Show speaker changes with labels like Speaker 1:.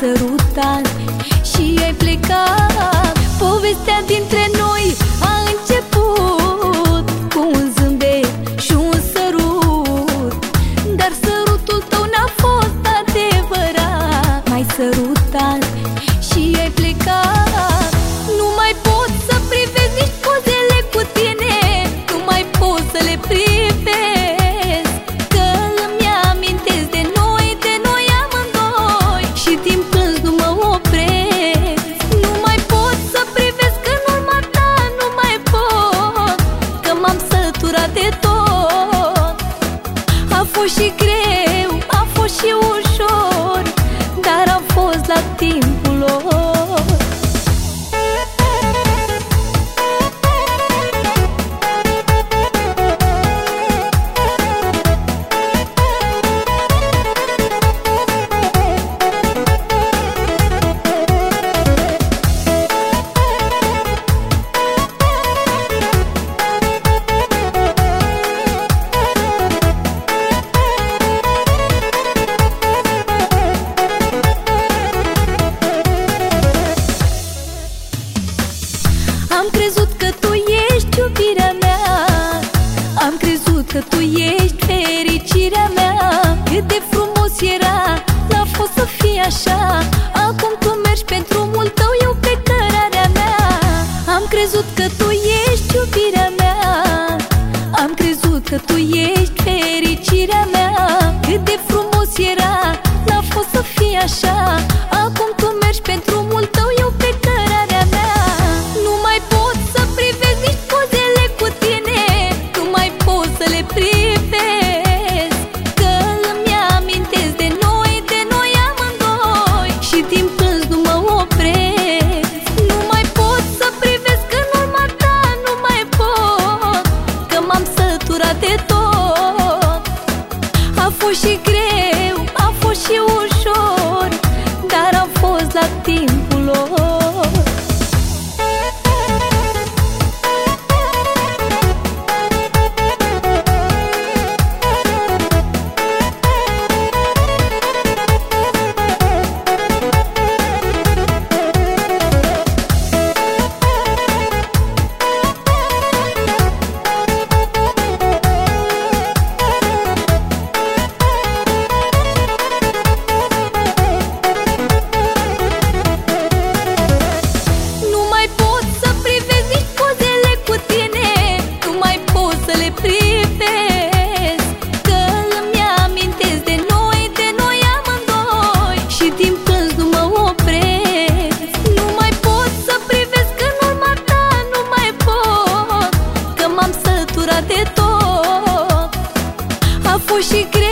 Speaker 1: sărutat și ai plecat. Povestea dintre noi a început Cu un zâmbet și un sărut. Dar sărutul tău n-a fost adevărat. Mai sărutat și ai plecat. Fost Am crezut că tu ești iubirea mea. Am crezut că tu ești fericirea mea. Cât de frumos era, n-a fost să fie așa. Acum tu mergi pentru drumul tău, eu pe cărarea mea. Am crezut că tu ești iubirea mea. Am crezut că tu ești fericirea mea. Cât de frumos era, n-a fost să fie așa poate tot. A fost și greu Hoje could.